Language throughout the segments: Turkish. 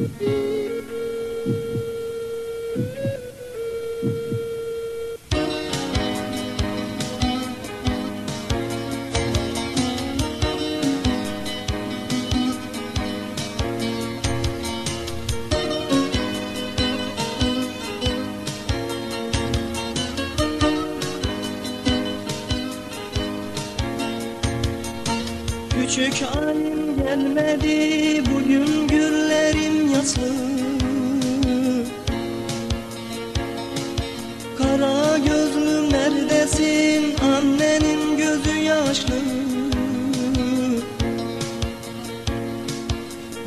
Küçük halim gelmedi bugün yaslı Kara gözlüm neredesin? Annenin gözü yaşlı.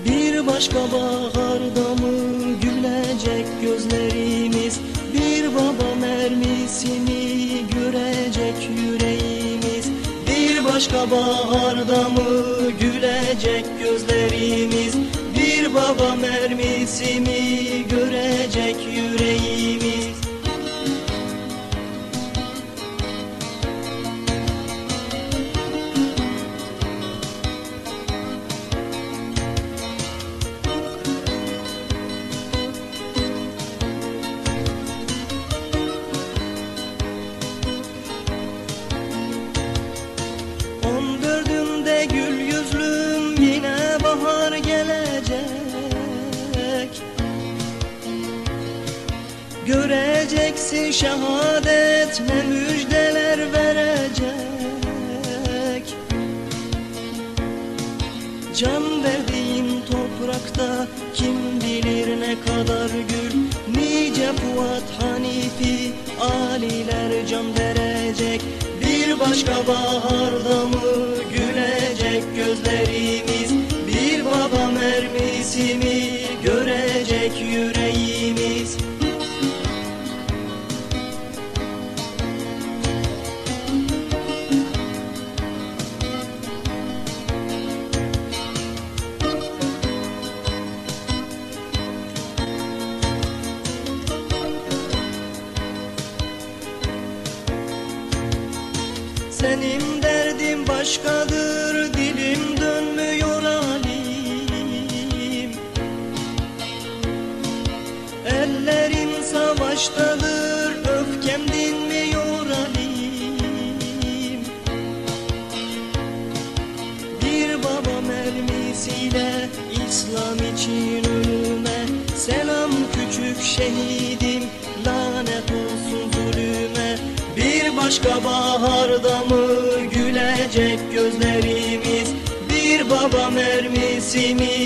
Bir başka baharda mı gülecek gözlerimiz? Bir baba mermisini görecek yüreğimiz? Bir başka baharda mı gülecek gözlerimiz Baba mermisini görecek Göreceksin şehadet ne müjdeler verecek. Can verdiğim toprakta kim bilir ne kadar gül Nice Fuat Hanifi aliler can verecek. Bir başka baharda mı gülecek gözlerimiz? Bir baba mermisi mi görecek yüreğimiz Senin derdin başkadır dilim dönmüyor halim. Ellerim savaştadır öfkem dinmiyor halim. Bir baba mermisiyle İslam için ölüme Selam küçük şehidim başka baharda mı gülecek gözlerimiz? Bir baba mermisi mi